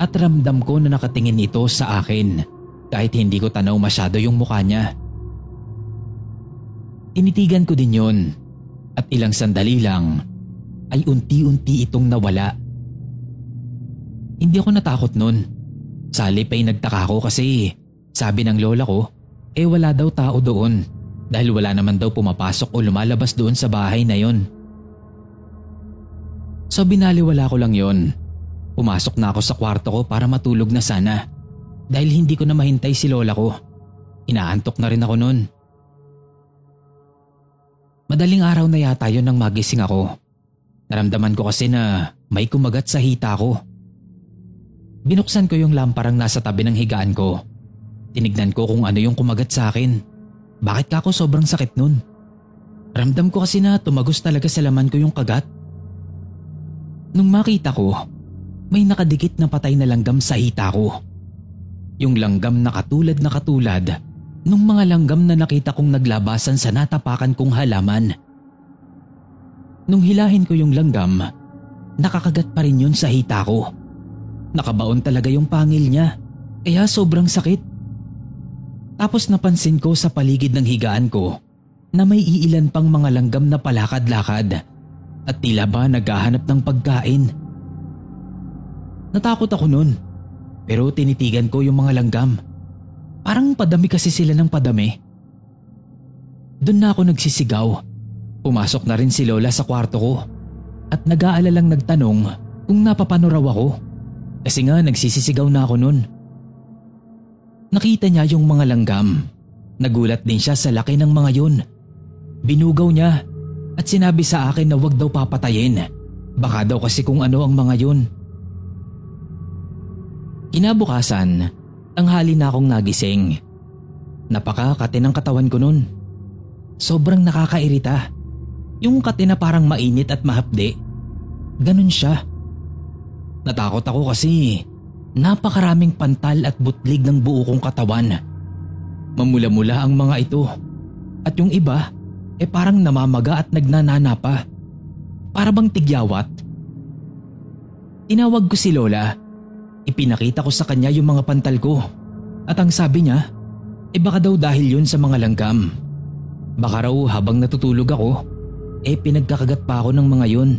Speaker 2: at ramdam ko na nakatingin ito sa akin kahit hindi ko tanaw masyado yung mukha niya. Tinitigan ko din yon at ilang sandali lang ay unti-unti itong nawala. Hindi ako natakot nun. Salip ay nagtaka ko kasi sabi ng lola ko eh wala daw tao doon dahil wala naman daw pumapasok o lumalabas doon sa bahay na yon. So binaliwala ko lang yon. Pumasok na ako sa kwarto ko para matulog na sana dahil hindi ko na mahintay si lola ko. Inaantok na rin ako noon. Madaling araw na yata yon nang magising ako. Naramdaman ko kasi na may kumagat sa hita ko. Binuksan ko yung lamparang nasa tabi ng higaan ko. Tinignan ko kung ano yung kumagat sa akin. Bakit ako sobrang sakit nun? Ramdam ko kasi na tumagos talaga sa laman ko yung kagat. Nung makita ko, may nakadikit na patay na langgam sa hita ko. Yung langgam na katulad na katulad nung mga langgam na nakita kong naglabasan sa natapakan kong halaman. Nung hilahin ko yung langgam, nakakagat pa rin yun sa hita ko. Nakabaon talaga yung pangil niya, kaya sobrang sakit. Tapos napansin ko sa paligid ng higaan ko na may iilan pang mga langgam na palakad-lakad at tila ba naghahanap ng pagkain. Natakot ako nun pero tinitigan ko yung mga langgam. Parang padami kasi sila ng padami. Doon na ako nagsisigaw Pumasok na rin si Lola sa kwarto ko at nag-aalalang nagtanong kung napapano raw ako kasi nga nagsisisigaw na ako nun. Nakita niya yung mga langgam. Nagulat din siya sa laki ng mga yun. Binugaw niya at sinabi sa akin na wag daw papatayin. Baka daw kasi kung ano ang mga yun. Kinabukasan, tanghali na akong nagising. Napakakate ng katawan ko nun. Sobrang nakakairita. Yung kate na parang mainit at mahapde. Ganun siya. Natakot ako kasi napakaraming pantal at butlig ng buo kong katawan. Mamula-mula ang mga ito. At yung iba, eh parang namamaga at nagnanana pa. Para bang tigyawat. Tinawag ko si Lola. Ipinakita ko sa kanya yung mga pantal ko. At ang sabi niya, eh baka daw dahil yun sa mga langgam. Baka raw habang natutulog ako, eh pinagkakagat pa ako ng mga yun.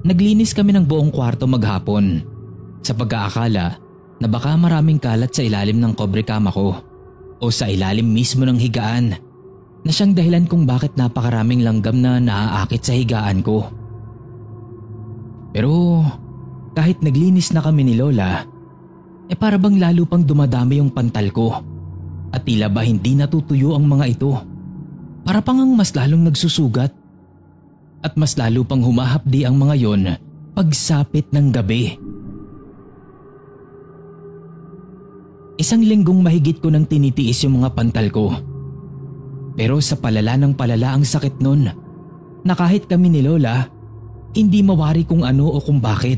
Speaker 2: Naglinis kami ng buong kwarto maghapon sa pagkaakala na baka maraming kalat sa ilalim ng kobre kama ko o sa ilalim mismo ng higaan na siyang dahilan kung bakit napakaraming langgam na naaakit sa higaan ko. Pero kahit naglinis na kami ni Lola, eh para bang lalo pang dumadami yung pantal ko at tila ba hindi natutuyo ang mga ito. Para pang ang mas lalong nagsusugat. At mas lalo pang humahapdi ang mga yon pagsapit ng gabi. Isang linggong mahigit ko nang tinitiis yung mga pantal ko. Pero sa palala ng palala ang sakit nun na kahit kami ni Lola, hindi mawari kung ano o kung bakit.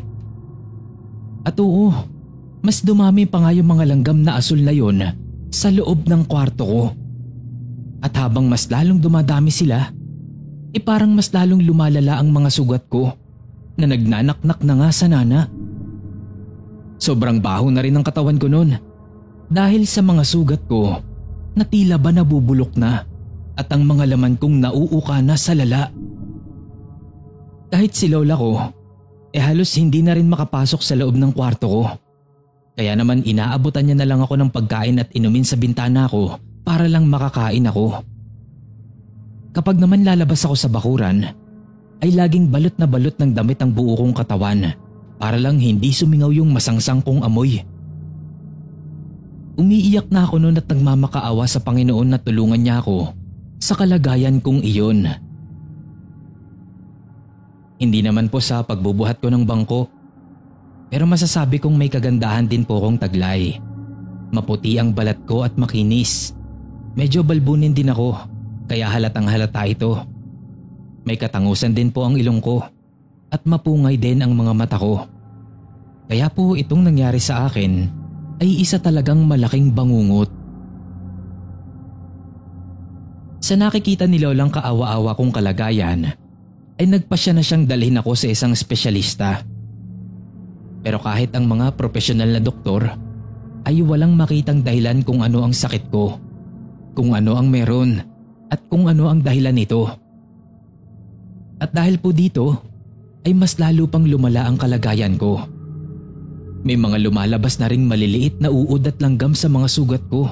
Speaker 2: At oo, mas dumami pa nga yung mga langgam na asul na yon sa loob ng kwarto ko. At habang mas lalong dumadami sila, e parang mas lalong lumalala ang mga sugat ko na nagnanaknak na nga sa nana. Sobrang baho na rin ang katawan ko noon dahil sa mga sugat ko na tila ba nabubulok na at ang mga laman kong nauuka na sa lala. Kahit si lola ko, eh halos hindi na rin makapasok sa loob ng kwarto ko. Kaya naman inaabutan niya na lang ako ng pagkain at inumin sa bintana ko para lang makakain ako. Kapag naman lalabas ako sa bakuran, ay laging balot na balot ng damit ang buo kong katawan para lang hindi sumingaw yung masangsang kong amoy. Umiiyak na ako noon at nagmamakaawa sa Panginoon na tulungan niya ako sa kalagayan kong iyon. Hindi naman po sa pagbubuhat ko ng bangko, pero masasabi kong may kagandahan din po kong taglay.
Speaker 1: Maputi ang balat ko at makinis. Medyo balbunin din ako, kaya halatang halata ito. May katangusan din po ang ilong ko at mapungay din ang mga mata ko. Kaya po itong nangyari sa akin ay isa talagang malaking bangungot. Sa nakikita ni Lolang kaawa-awa kong kalagayan, ay nagpasya na siyang dalhin ako sa isang espesyalista. Pero kahit ang mga profesional na doktor ay walang makitang dahilan kung ano ang sakit ko, kung ano ang meron at kung ano ang dahilan nito. At dahil po dito, ay mas lalo pang lumala ang kalagayan ko. May mga lumalabas na ring maliliit na uod at langgam sa mga sugat ko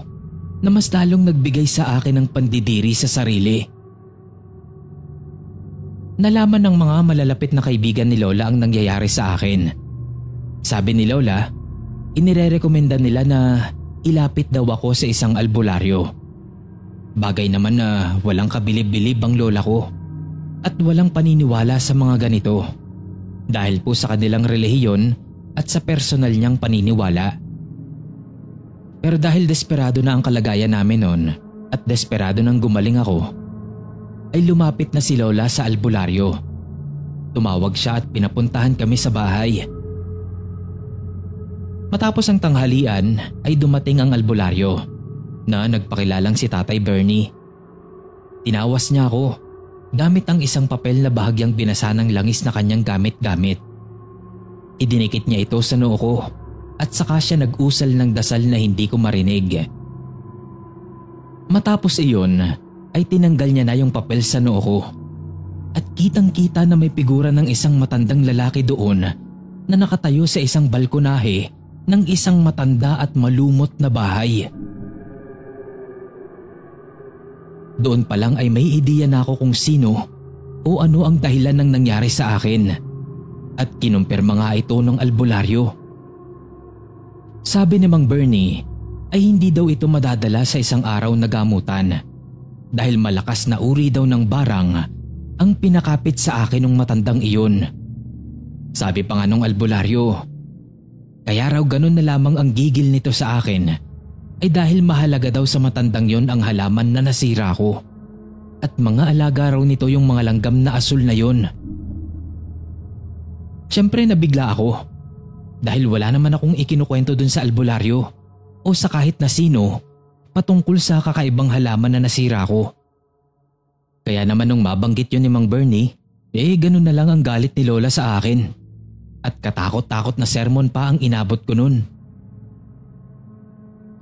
Speaker 1: na mas lalong nagbigay sa akin ng pandidiri sa sarili. Nalaman ng mga malalapit na kaibigan ni Lola ang nangyayari sa akin. Sabi ni Lola, inirerekomenda nila na ilapit daw ako sa isang albularyo. Bagay naman na walang kabilib-bilib ang lola ko at walang paniniwala sa mga ganito dahil po sa kanilang relihiyon at sa personal niyang paniniwala. Pero dahil desperado na ang kalagayan namin noon at desperado nang gumaling ako, ay lumapit na si Lola sa albularyo. Tumawag siya at pinapuntahan kami sa bahay. Matapos ang tanghalian ay dumating ang albularyo na nagpakilalang si Tatay Bernie. Tinawas niya ako gamit ang isang papel na bahagyang binasa ng langis na kanyang gamit-gamit. Idinikit niya ito sa noo ko at saka siya nag-usal ng dasal na hindi ko marinig. Matapos iyon ay tinanggal niya na yung papel sa noo ko at kitang kita na may figura ng isang matandang lalaki doon na nakatayo sa isang balkonahe ng isang matanda at malumot na bahay. Doon pa lang ay may ideya na ako kung sino o ano ang dahilan ng nangyari sa akin at kinumpirma nga ito ng albularyo. Sabi ni Mang Bernie ay hindi daw ito madadala sa isang araw na gamutan dahil malakas na uri daw ng barang ang pinakapit sa akin ng matandang iyon. Sabi pa nga nung albularyo, kaya raw ganun na lamang ang gigil nito sa akin ay dahil mahalaga daw sa matandang yon ang halaman na nasira ko. At mga alaga raw nito yung mga langgam na asul na yon. Siyempre nabigla ako dahil wala naman akong ikinukwento dun sa albularyo o sa kahit na sino patungkol sa kakaibang halaman na nasira ko. Kaya naman nung mabanggit yun ni Mang Bernie, eh ganun na lang ang galit ni Lola sa akin. At katakot-takot na sermon pa ang inabot ko nun.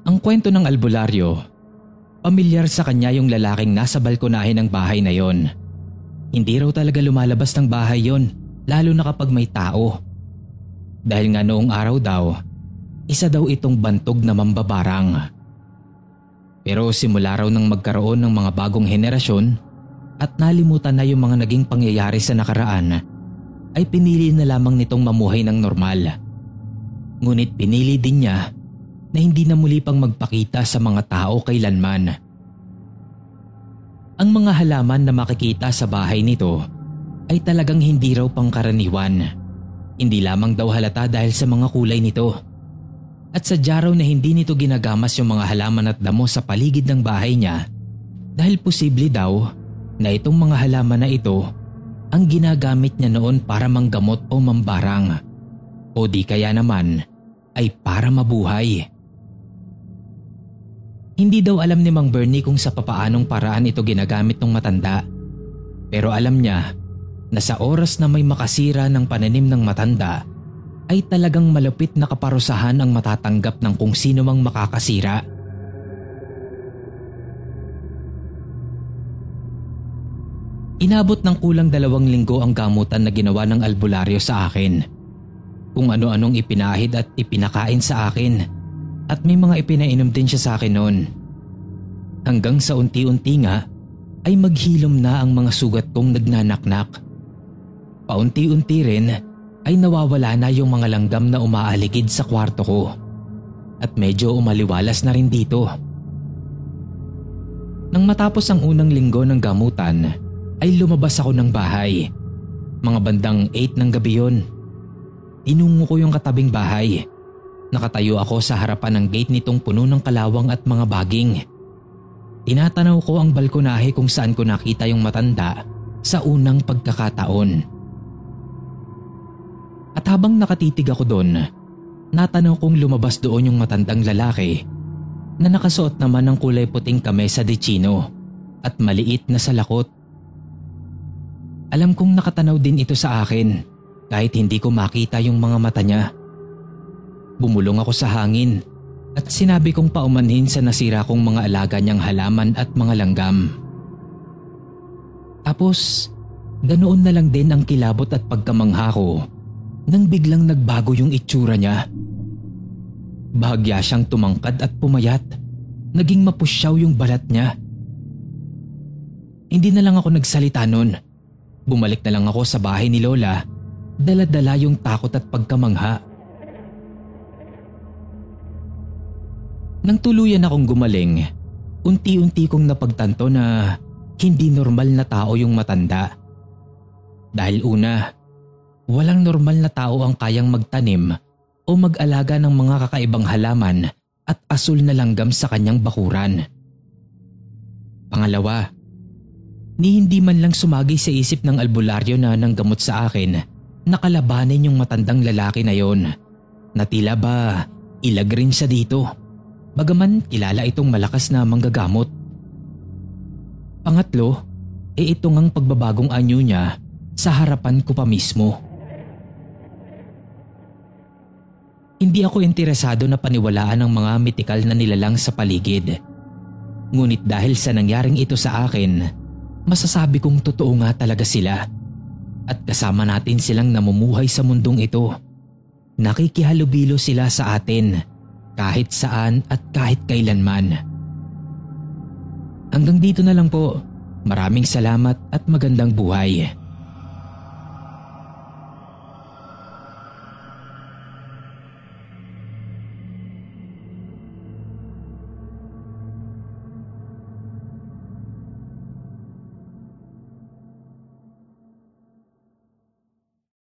Speaker 1: Ang kwento ng albularyo, pamilyar sa kanya yung lalaking nasa balkonahe ng bahay na yon. Hindi raw talaga lumalabas ng bahay yon lalo na kapag may tao. Dahil nga noong araw daw, isa daw itong bantog na mambabarang. Pero simula raw nang magkaroon ng mga bagong henerasyon at nalimutan na yung mga naging pangyayari sa nakaraan, ay pinili na lamang nitong mamuhay ng normal. Ngunit pinili din niya na hindi na muli pang magpakita sa mga tao kailanman. Ang mga halaman na makikita sa bahay nito ay talagang hindi raw pangkaraniwan. Hindi lamang daw halata dahil sa mga kulay nito. At sa raw na hindi nito ginagamas yung mga halaman at damo sa paligid ng bahay niya dahil posible daw na itong mga halaman na ito ang ginagamit niya noon para manggamot o mambarang o di kaya naman ay para mabuhay. Hindi daw alam ni Mang Bernie kung sa papaanong paraan ito ginagamit ng matanda. Pero alam niya na sa oras na may makasira ng pananim ng matanda ay talagang malapit na kaparusahan ang matatanggap ng kung sino mang makakasira. Inabot ng kulang dalawang linggo ang gamutan na ginawa ng albularyo sa akin. Kung ano-anong ipinahid at ipinakain sa akin at may mga ipinainom din siya sa akin noon. Hanggang sa unti-unti nga ay maghilom na ang mga sugat kong nagnanaknak. Paunti-unti rin ay nawawala na yung mga langgam na umaaligid sa kwarto ko. At medyo umaliwalas na rin dito. Nang matapos ang unang linggo ng gamutan, ay lumabas ako ng bahay. Mga bandang 8 ng gabi yon. Inungo ko yung katabing bahay. Nakatayo ako sa harapan ng gate nitong puno ng kalawang at mga baging. Tinatanaw ko ang balkonahe kung saan ko nakita yung matanda sa unang pagkakataon. At habang nakatitig ako doon, natanaw kong lumabas doon yung matandang lalaki na nakasuot naman ng kulay puting kamesa de chino at maliit na salakot. Alam kong nakatanaw din ito sa akin kahit hindi ko makita yung mga mata niya. Bumulong ako sa hangin at sinabi kong paumanhin sa nasira kong mga alaga niyang halaman at mga langgam. Tapos, ganoon na lang din ang kilabot at pagkamangha ko nang biglang nagbago yung itsura niya. Bahagya siyang tumangkad at pumayat. Naging mapusyaw yung balat niya. Hindi na lang ako nagsalita nun. Bumalik na lang ako sa bahay ni Lola. Dala-dala yung takot at pagkamangha. Nang tuluyan akong gumaling, unti-unti kong napagtanto na hindi normal na tao yung matanda. Dahil una, walang normal na tao ang kayang magtanim o mag-alaga ng mga kakaibang halaman at asul na langgam sa kanyang bakuran. Pangalawa, ni hindi man lang sumagi sa isip ng albularyo na nanggamot sa akin na kalabanin yung matandang lalaki na yon na tila ba ilag rin siya dito. Bagaman kilala itong malakas na manggagamot. Pangatlo, e ito ngang pagbabagong anyo niya sa harapan ko pa mismo. Hindi ako interesado na paniwalaan ang mga mitikal na nilalang sa paligid. Ngunit dahil sa nangyaring ito sa akin, masasabi kong totoo nga talaga sila. At kasama natin silang namumuhay sa mundong ito. Nakikihalubilo sila sa atin kahit saan at kahit kailanman. Hanggang dito na lang po. Maraming salamat at magandang buhay.